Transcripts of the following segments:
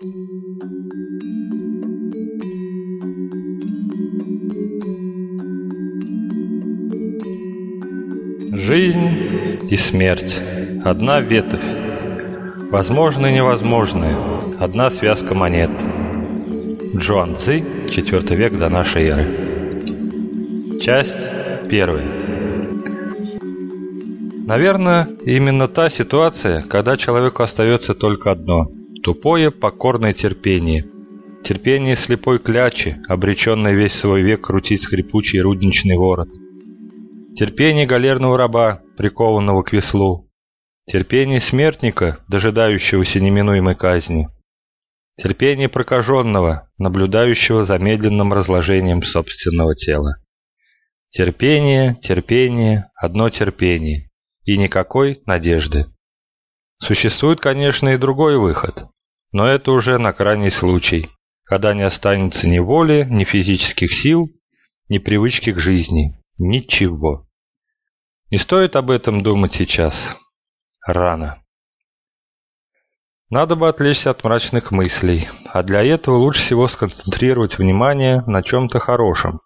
Жизнь и смерть – одна ветвь. Возможно и невозможное – одна связка монет. Джуан Цзи, IV век до нашей эры. Часть первая. Наверное, именно та ситуация, когда человеку остается только одно – тупое покорное терпение. Терпение слепой клячи, обреченной весь свой век крутить скрипучий рудничный ворот – Терпение галерного раба, прикованного к веслу. Терпение смертника, дожидающегося неминуемой казни. Терпение прокаженного, наблюдающего за медленным разложением собственного тела. Терпение, терпение, одно терпение. И никакой надежды. Существует, конечно, и другой выход. Но это уже на крайний случай, когда не останется ни воли, ни физических сил, ни привычки к жизни. Ничего. Не стоит об этом думать сейчас. Рано. Надо бы отвлечься от мрачных мыслей, а для этого лучше всего сконцентрировать внимание на чем-то хорошем.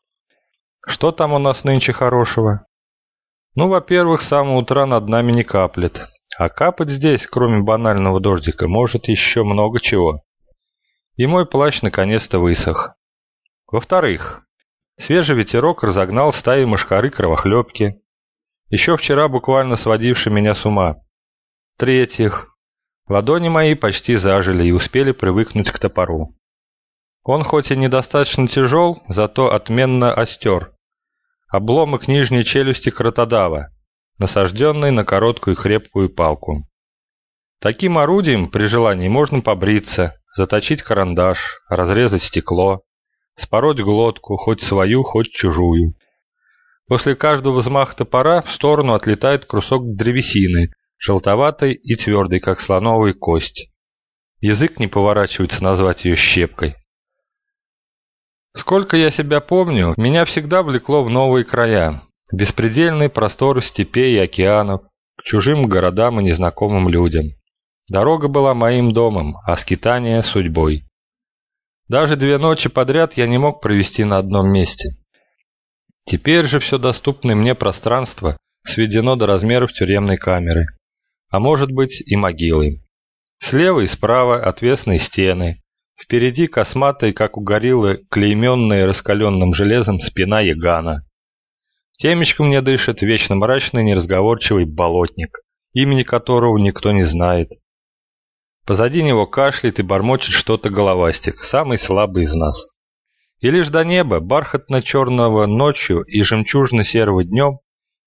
Что там у нас нынче хорошего? Ну, во-первых, с самого утра над нами не каплет. А капать здесь, кроме банального дождика, может еще много чего. И мой плащ наконец-то высох. Во-вторых, Свежий ветерок разогнал стаи мошкары-кровохлебки, еще вчера буквально сводивший меня с ума. В-третьих, ладони мои почти зажили и успели привыкнуть к топору. Он хоть и недостаточно тяжел, зато отменно остер. Обломок нижней челюсти кротодава, насажденный на короткую крепкую палку. Таким орудием при желании можно побриться, заточить карандаш, разрезать стекло, спороть глотку, хоть свою, хоть чужую. После каждого взмаха топора в сторону отлетает кусок древесины, желтоватой и твердой, как слоновая кость. Язык не поворачивается назвать ее щепкой. Сколько я себя помню, меня всегда влекло в новые края, беспредельные просторы степей и океанов, к чужим городам и незнакомым людям. Дорога была моим домом, а скитание – судьбой. Даже две ночи подряд я не мог провести на одном месте. Теперь же все доступное мне пространство сведено до размеров тюремной камеры, а может быть и могилы. Слева и справа отвесные стены, впереди косматые, как у гориллы, клейменные раскаленным железом спина ягана. Темечком мне дышит вечно мрачный неразговорчивый болотник, имени которого никто не знает, Позади него кашляет и бормочет что-то головастик, самый слабый из нас. И лишь до неба, бархатно-черного ночью и жемчужно-серого днем,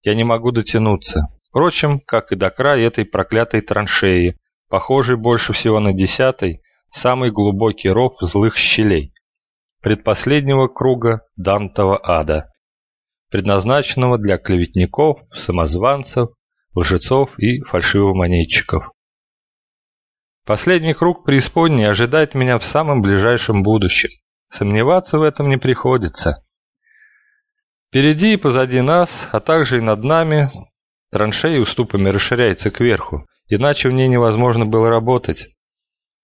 я не могу дотянуться. Впрочем, как и до края этой проклятой траншеи, похожей больше всего на десятый, самый глубокий ров злых щелей, предпоследнего круга Дантова ада, предназначенного для клеветников, самозванцев, лжецов и фальшивомонетчиков. Последний круг преисподней ожидает меня в самом ближайшем будущем. Сомневаться в этом не приходится. Впереди и позади нас, а также и над нами, траншея уступами расширяется кверху, иначе в ней невозможно было работать.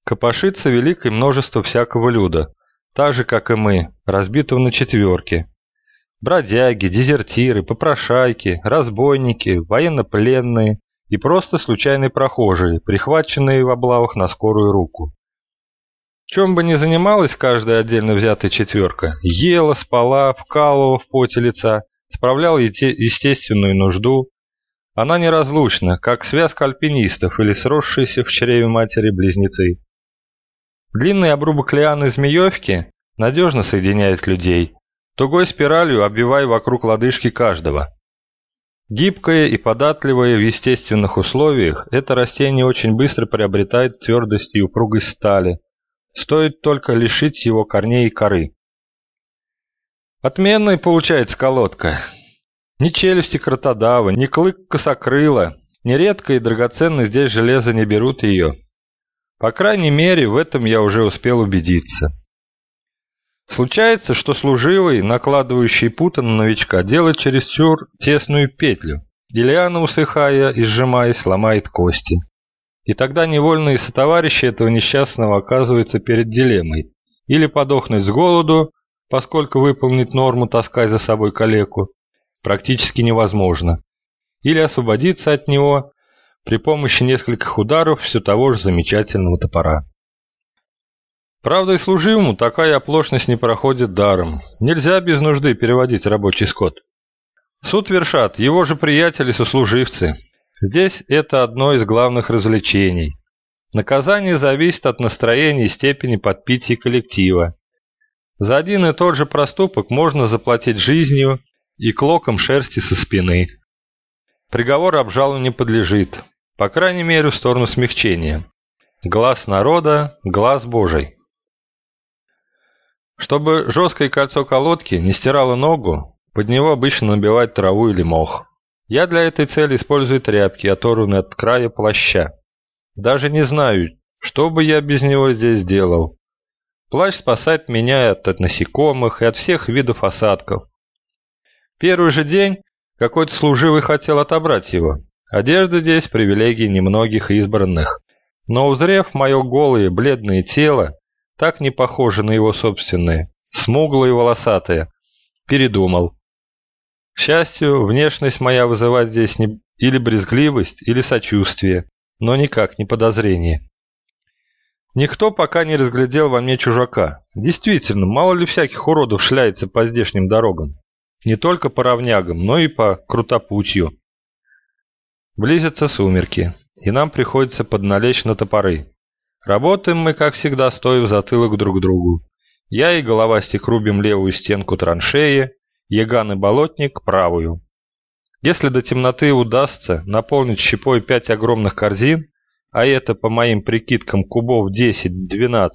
Копошится великое множество всякого люда, так же, как и мы, разбитого на четверки. Бродяги, дезертиры, попрошайки, разбойники, военнопленные, и просто случайные прохожие, прихваченные в облавах на скорую руку. Чем бы ни занималась каждая отдельно взятая четверка, ела, спала, вкалывала в поте лица, справляла естественную нужду, она неразлучна, как связка альпинистов или сросшиеся в чреве матери близнецы. Длинный обрубок лианы змеевки надежно соединяет людей, тугой спиралью обвивая вокруг лодыжки каждого – Гибкое и податливое в естественных условиях, это растение очень быстро приобретает твердость и упругость стали. Стоит только лишить его корней и коры. Отменной получается колодка. Ни челюсти кротодава, ни клык косокрыла, нередко и драгоценно здесь железо не берут ее. По крайней мере, в этом я уже успел убедиться. Случается, что служивый, накладывающий пута на новичка, делает чересчур тесную петлю, и лиана, усыхая и сжимаясь, сломает кости. И тогда невольные сотоварищи этого несчастного оказываются перед дилеммой. Или подохнуть с голоду, поскольку выполнить норму, таская за собой калеку, практически невозможно. Или освободиться от него при помощи нескольких ударов все того же замечательного топора. Правда и служивому такая оплошность не проходит даром. Нельзя без нужды переводить рабочий скот. Суд вершат его же приятели-сослуживцы, Здесь это одно из главных развлечений. Наказание зависит от настроения и степени подпития коллектива. За один и тот же проступок можно заплатить жизнью и клоком шерсти со спины. Приговор обжалу не подлежит, по крайней мере в сторону смягчения. Глаз народа – глаз Божий. Чтобы жесткое кольцо колодки не стирало ногу, под него обычно набивают траву или мох. Я для этой цели использую тряпки, оторванные от края плаща. Даже не знаю, что бы я без него здесь делал. Плащ спасает меня от, от насекомых и от всех видов осадков. Первый же день какой-то служивый хотел отобрать его. Одежда здесь привилегии немногих избранных. Но узрев мое голое бледное тело, так не похоже на его собственное, смуглое и волосатое, передумал. К счастью, внешность моя вызывает здесь не или брезгливость, или сочувствие, но никак не подозрение. Никто пока не разглядел во мне чужака. Действительно, мало ли всяких уродов шляется по здешним дорогам. Не только по равнягам, но и по крутопутью. Близятся сумерки, и нам приходится подналечь на топоры. Работаем мы, как всегда, стоя в затылок друг к другу. Я и головастик рубим левую стенку траншеи, Яган и Болотник – правую. Если до темноты удастся наполнить щепой пять огромных корзин, а это, по моим прикидкам, кубов 10-12,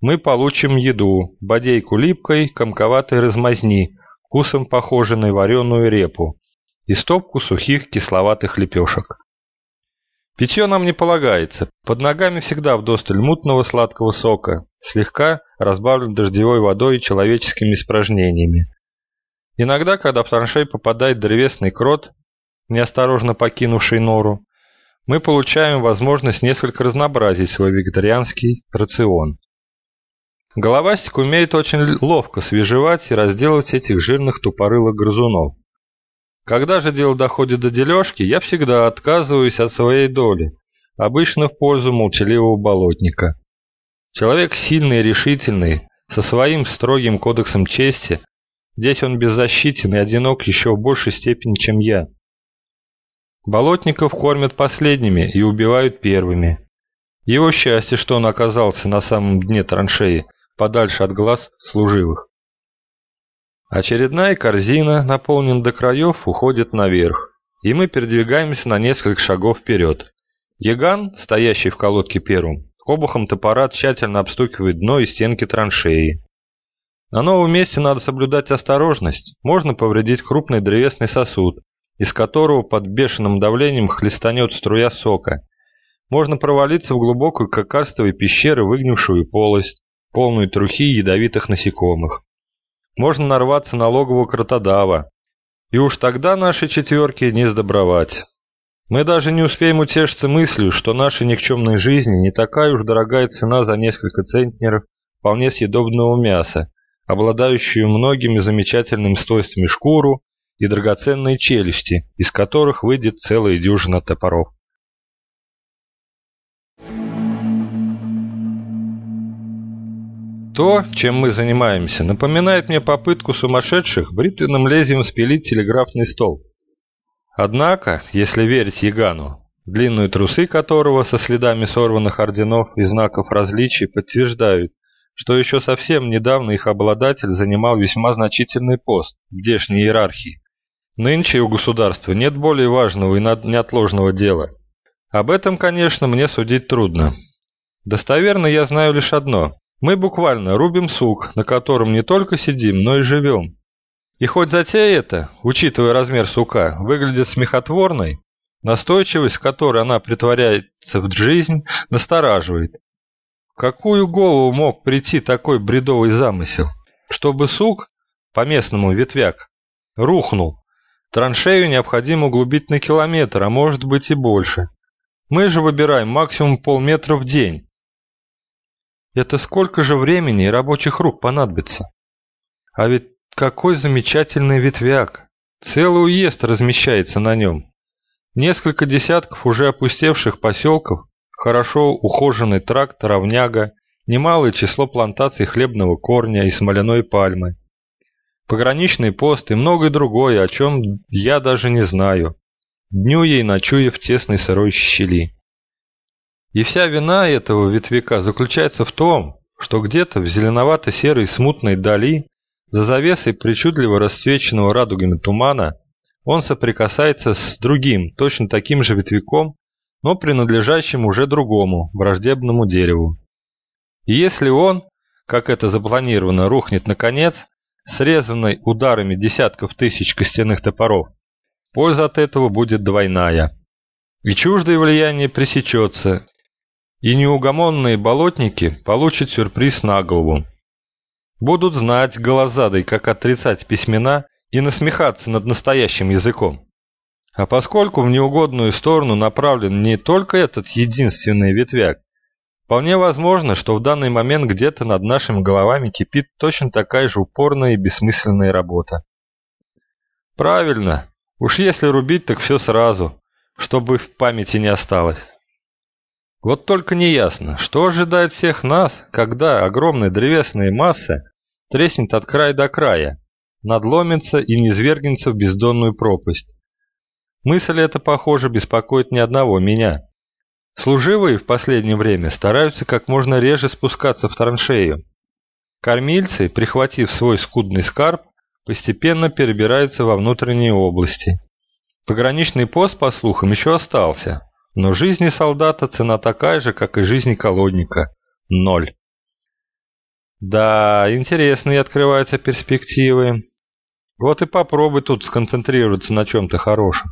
мы получим еду, бодейку липкой, комковатой размазни, вкусом похожей на вареную репу, и стопку сухих кисловатых лепешек. Питье нам не полагается, под ногами всегда вдосталь мутного сладкого сока, слегка разбавлен дождевой водой и человеческими испражнениями. Иногда, когда в траншей попадает древесный крот, неосторожно покинувший нору, мы получаем возможность несколько разнообразить свой вегетарианский рацион. Головастик умеет очень ловко свежевать и разделывать этих жирных тупорылых грызунов. Когда же дело доходит до дележки, я всегда отказываюсь от своей доли, обычно в пользу молчаливого болотника. Человек сильный и решительный, со своим строгим кодексом чести, Здесь он беззащитен и одинок еще в большей степени, чем я. Болотников кормят последними и убивают первыми. Его счастье, что он оказался на самом дне траншеи, подальше от глаз служивых. Очередная корзина, наполненная до краев, уходит наверх, и мы передвигаемся на несколько шагов вперед. Яган, стоящий в колодке первым, обухом топора тщательно обстукивает дно и стенки траншеи. На новом месте надо соблюдать осторожность. Можно повредить крупный древесный сосуд, из которого под бешеным давлением хлестанет струя сока. Можно провалиться в глубокую какарстовую пещеру, выгнившую полость, полную трухи ядовитых насекомых. Можно нарваться на логово кротодава. И уж тогда нашей четверке не сдобровать. Мы даже не успеем утешиться мыслью, что нашей никчемной жизни не такая уж дорогая цена за несколько центнеров вполне съедобного мяса, обладающую многими замечательными свойствами шкуру и драгоценные челюсти, из которых выйдет целая дюжина топоров. То, чем мы занимаемся, напоминает мне попытку сумасшедших бритвенным лезвием спилить телеграфный стол. Однако, если верить Ягану, длинные трусы которого со следами сорванных орденов и знаков различий подтверждают, что еще совсем недавно их обладатель занимал весьма значительный пост в здешней иерархии. Нынче у государства нет более важного и неотложного дела. Об этом, конечно, мне судить трудно. Достоверно я знаю лишь одно. Мы буквально рубим сук, на котором не только сидим, но и живем. И хоть затея эта, учитывая размер сука, выглядит смехотворной, настойчивость, которой она притворяется в жизнь, настораживает какую голову мог прийти такой бредовый замысел? Чтобы сук, по-местному ветвяк, рухнул. Траншею необходимо углубить на километр, а может быть и больше. Мы же выбираем максимум полметра в день. Это сколько же времени и рабочих рук понадобится? А ведь какой замечательный ветвяк! Целый уезд размещается на нем. Несколько десятков уже опустевших поселков, хорошо ухоженный тракт, равняга, немалое число плантаций хлебного корня и смоляной пальмы. Пограничный пост и многое другое, о чем я даже не знаю, днюя и ночуя в тесной сырой щели. И вся вина этого ветвяка заключается в том, что где-то в зеленовато-серой смутной дали, за завесой причудливо расцвеченного радугами тумана, он соприкасается с другим, точно таким же ветвяком, но принадлежащим уже другому, враждебному дереву. И если он, как это запланировано, рухнет наконец, срезанный ударами десятков тысяч костяных топоров, польза от этого будет двойная. И чуждое влияние пресечется, и неугомонные болотники получат сюрприз на голову. Будут знать голозадой, как отрицать письмена и насмехаться над настоящим языком. А поскольку в неугодную сторону направлен не только этот единственный ветвяк, вполне возможно, что в данный момент где-то над нашими головами кипит точно такая же упорная и бессмысленная работа. Правильно, уж если рубить, так все сразу, чтобы в памяти не осталось. Вот только неясно, что ожидает всех нас, когда огромная древесная масса треснет от края до края, надломится и низвергнется в бездонную пропасть. Мысль эта, похоже, беспокоит ни одного меня. Служивые в последнее время стараются как можно реже спускаться в траншею. Кормильцы, прихватив свой скудный скарб, постепенно перебираются во внутренние области. Пограничный пост, по слухам, еще остался, но жизни солдата цена такая же, как и жизни колодника – ноль. Да, интересные открываются перспективы. Вот и попробуй тут сконцентрироваться на чем-то хорошем.